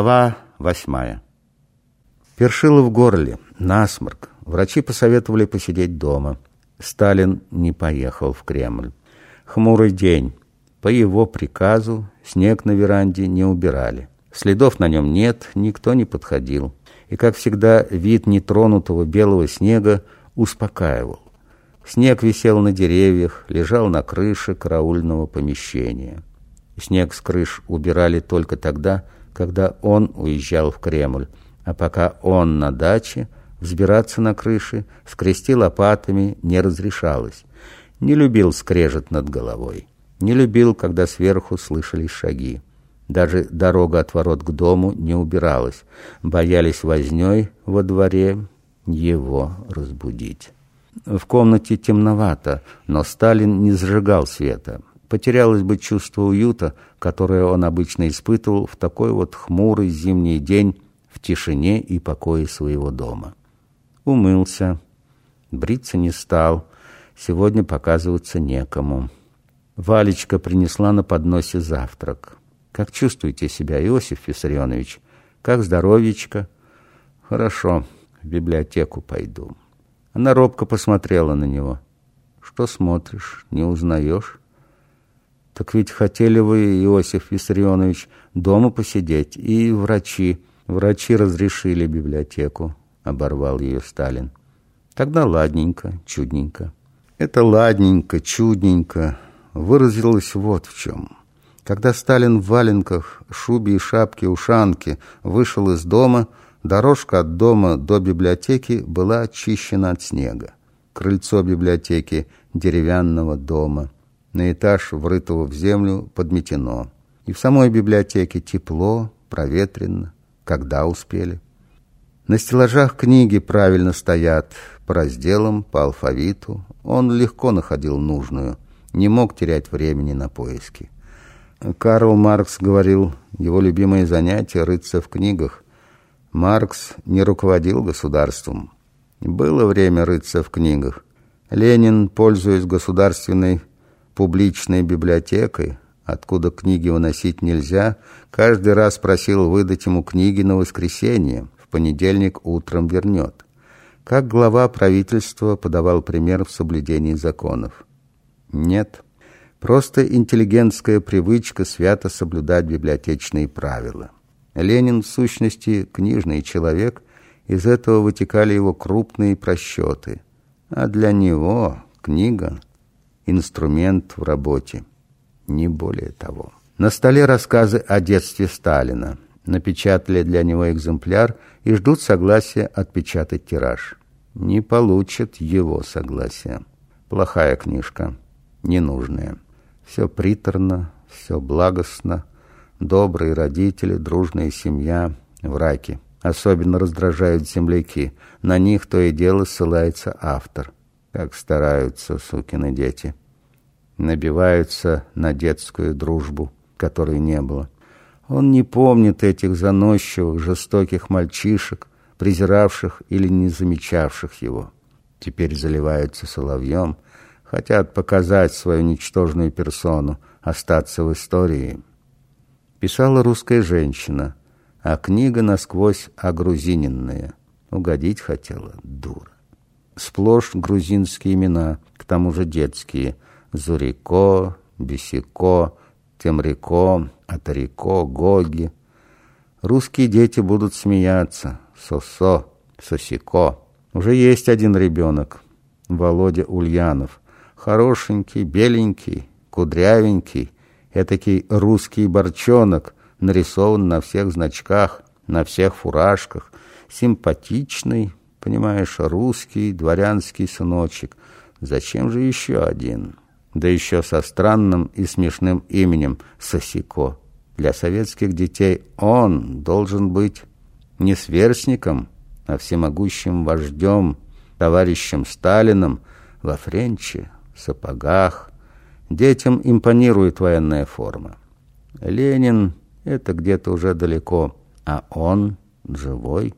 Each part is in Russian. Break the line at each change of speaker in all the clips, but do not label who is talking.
Глава восьмая. Першило в горле, насморк. Врачи посоветовали посидеть дома. Сталин не поехал в Кремль. Хмурый день. По его приказу снег на веранде не убирали. Следов на нем нет, никто не подходил. И, как всегда, вид нетронутого белого снега успокаивал. Снег висел на деревьях, лежал на крыше караульного помещения. Снег с крыш убирали только тогда, когда он уезжал в Кремль, а пока он на даче, взбираться на крыши, скрести лопатами не разрешалось. Не любил скрежет над головой. Не любил, когда сверху слышались шаги. Даже дорога от ворот к дому не убиралась. Боялись вознёй во дворе его разбудить. В комнате темновато, но Сталин не зажигал света. Потерялось бы чувство уюта, которое он обычно испытывал в такой вот хмурый зимний день в тишине и покое своего дома. Умылся, бриться не стал, сегодня показываться некому. Валечка принесла на подносе завтрак. «Как чувствуете себя, Иосиф Виссарионович? Как здоровечко?» «Хорошо, в библиотеку пойду». Она робко посмотрела на него. «Что смотришь, не узнаешь?» Так ведь хотели вы, Иосиф Виссарионович, дома посидеть, и врачи. Врачи разрешили библиотеку, оборвал ее Сталин. Тогда ладненько, чудненько. Это ладненько, чудненько выразилось вот в чем. Когда Сталин в валенках, шубе и шапке ушанки вышел из дома, дорожка от дома до библиотеки была очищена от снега. Крыльцо библиотеки деревянного дома – на этаж, врытого в землю, подметено. И в самой библиотеке тепло, проветренно. Когда успели? На стеллажах книги правильно стоят, по разделам, по алфавиту. Он легко находил нужную, не мог терять времени на поиски. Карл Маркс говорил, его любимое занятие — рыться в книгах. Маркс не руководил государством. Было время рыться в книгах. Ленин, пользуясь государственной публичной библиотекой, откуда книги выносить нельзя, каждый раз просил выдать ему книги на воскресенье, в понедельник утром вернет. Как глава правительства подавал пример в соблюдении законов? Нет. Просто интеллигентская привычка свято соблюдать библиотечные правила. Ленин, в сущности, книжный человек, из этого вытекали его крупные просчеты. А для него книга инструмент в работе. Не более того. На столе рассказы о детстве Сталина. Напечатали для него экземпляр и ждут согласия отпечатать тираж. Не получат его согласия. Плохая книжка, ненужная. Все приторно, все благостно. Добрые родители, дружная семья, враки. Особенно раздражают земляки. На них то и дело ссылается автор. Как стараются сукины дети набиваются на детскую дружбу, которой не было. Он не помнит этих заносчивых, жестоких мальчишек, презиравших или не замечавших его. Теперь заливаются соловьем, хотят показать свою ничтожную персону, остаться в истории. Писала русская женщина, а книга насквозь огрузиненная. Угодить хотела, дура. Сплошь грузинские имена, к тому же детские – Зурико, Бесико, Темрико, Атарико, Гоги. Русские дети будут смеяться. Сосо, Сосико. Уже есть один ребенок, Володя Ульянов. Хорошенький, беленький, кудрявенький, этакий русский борчонок, нарисован на всех значках, на всех фуражках, симпатичный, понимаешь, русский дворянский сыночек. Зачем же еще один?» Да еще со странным и смешным именем Сосико. Для советских детей он должен быть не сверстником, а всемогущим вождем, товарищем Сталином во френче, сапогах. Детям импонирует военная форма. Ленин — это где-то уже далеко, а он живой.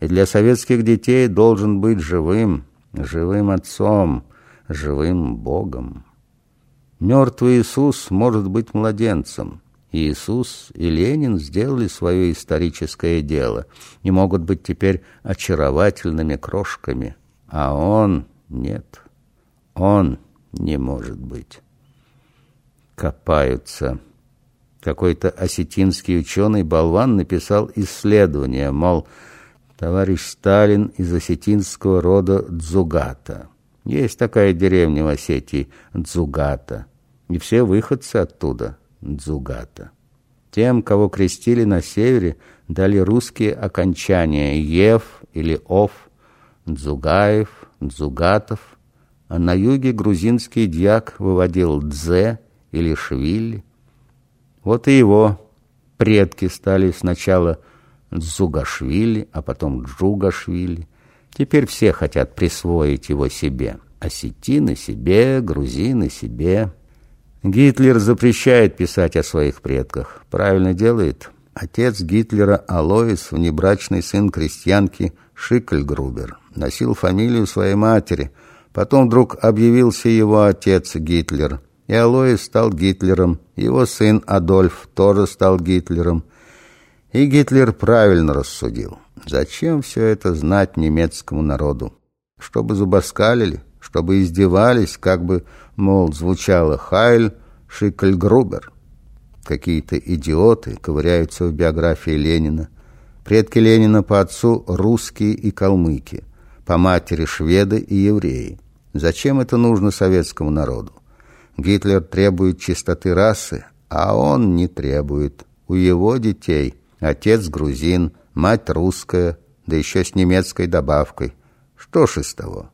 И для советских детей должен быть живым, живым отцом, живым Богом. Мертвый Иисус может быть младенцем, Иисус и Ленин сделали свое историческое дело и могут быть теперь очаровательными крошками, а он нет, он не может быть. Копаются. Какой-то осетинский ученый-болван написал исследование, мол, товарищ Сталин из осетинского рода Дзугата. Есть такая деревня в Осетии, Дзугата, и все выходцы оттуда, Дзугата. Тем, кого крестили на севере, дали русские окончания Ев или Ов, Дзугаев, Дзугатов, а на юге грузинский дьяк выводил Дзе или Швили. Вот и его предки стали сначала Дзугашвили, а потом Джугашвили. Теперь все хотят присвоить его себе. Осетины себе, грузины себе. Гитлер запрещает писать о своих предках. Правильно делает. Отец Гитлера Алоис, внебрачный сын крестьянки Шикльгрубер, носил фамилию своей матери. Потом вдруг объявился его отец Гитлер – и Алоис стал Гитлером, его сын Адольф тоже стал Гитлером. И Гитлер правильно рассудил. Зачем все это знать немецкому народу? Чтобы зубоскалили, чтобы издевались, как бы, мол, звучало «Хайль Шикльгрубер». Какие-то идиоты ковыряются в биографии Ленина. Предки Ленина по отцу русские и калмыки, по матери шведы и евреи. Зачем это нужно советскому народу? Гитлер требует чистоты расы, а он не требует. У его детей отец грузин, мать русская, да еще с немецкой добавкой. Что ж из того?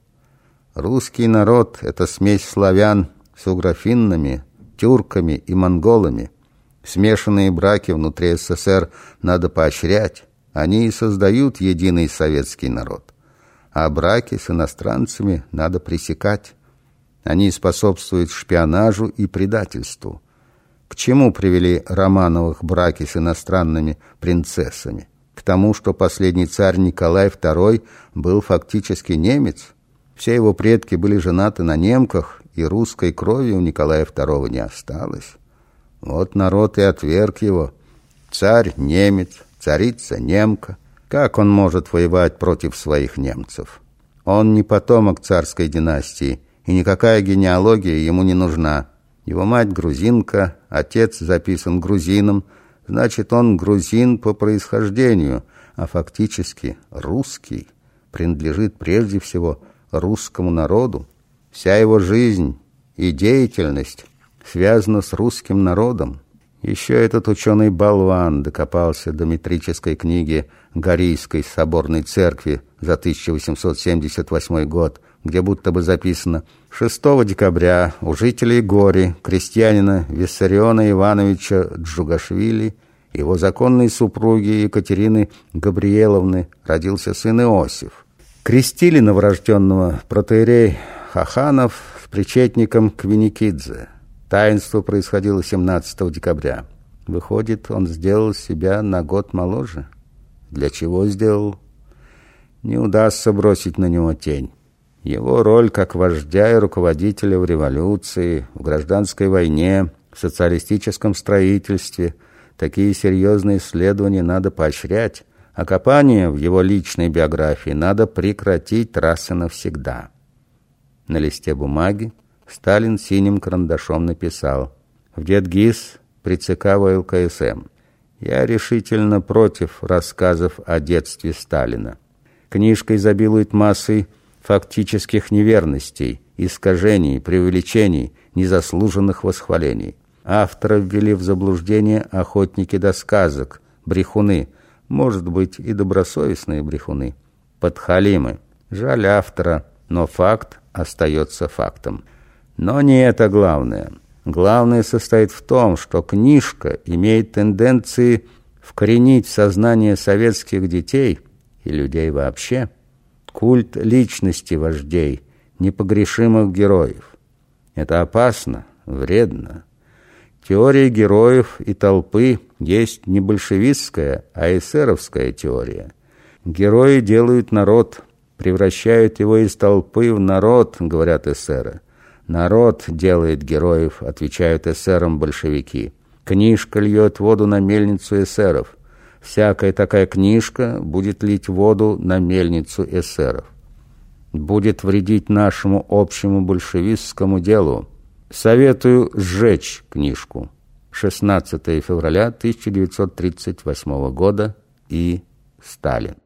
Русский народ — это смесь славян с угрофиннами, тюрками и монголами. Смешанные браки внутри СССР надо поощрять. Они и создают единый советский народ. А браки с иностранцами надо пресекать. Они способствуют шпионажу и предательству. К чему привели Романовых браки с иностранными принцессами? К тому, что последний царь Николай II был фактически немец. Все его предки были женаты на немках, и русской крови у Николая II не осталось. Вот народ и отверг его. Царь немец, царица немка. Как он может воевать против своих немцев? Он не потомок царской династии, и никакая генеалогия ему не нужна. Его мать грузинка, отец записан грузином, значит, он грузин по происхождению, а фактически русский, принадлежит прежде всего русскому народу. Вся его жизнь и деятельность связана с русским народом. Еще этот ученый-болван докопался до метрической книги Горийской соборной церкви за 1878 год, где будто бы записано 6 декабря у жителей Гори, крестьянина Виссариона Ивановича Джугашвили, его законной супруги Екатерины Габриеловны, родился сын Иосиф. Крестили новорожденного протеерей Хаханов с причетником Квиникидзе. Таинство происходило 17 декабря. Выходит, он сделал себя на год моложе. Для чего сделал? Не удастся бросить на него тень. Его роль как вождя и руководителя в революции, в гражданской войне, в социалистическом строительстве, такие серьезные исследования надо поощрять, а копание в его личной биографии надо прекратить раз и навсегда. На листе бумаги Сталин синим карандашом написал «В Дедгиз при ЦК ВЛКСМ. Я решительно против рассказов о детстве Сталина. Книжка изобилует массой фактических неверностей, искажений, преувеличений, незаслуженных восхвалений. Автора ввели в заблуждение охотники до сказок, брехуны, может быть, и добросовестные брехуны, подхалимы. Жаль автора, но факт остается фактом. Но не это главное. Главное состоит в том, что книжка имеет тенденции вкоренить в сознание советских детей и людей вообще – культ личности вождей, непогрешимых героев. Это опасно, вредно. Теория героев и толпы есть не большевистская, а эсеровская теория. Герои делают народ, превращают его из толпы в народ, говорят эсеры. Народ делает героев, отвечают эсерам большевики. Книжка льет воду на мельницу эсеров. Всякая такая книжка будет лить воду на мельницу эсеров. Будет вредить нашему общему большевистскому делу. Советую сжечь книжку. 16 февраля 1938 года и Сталин.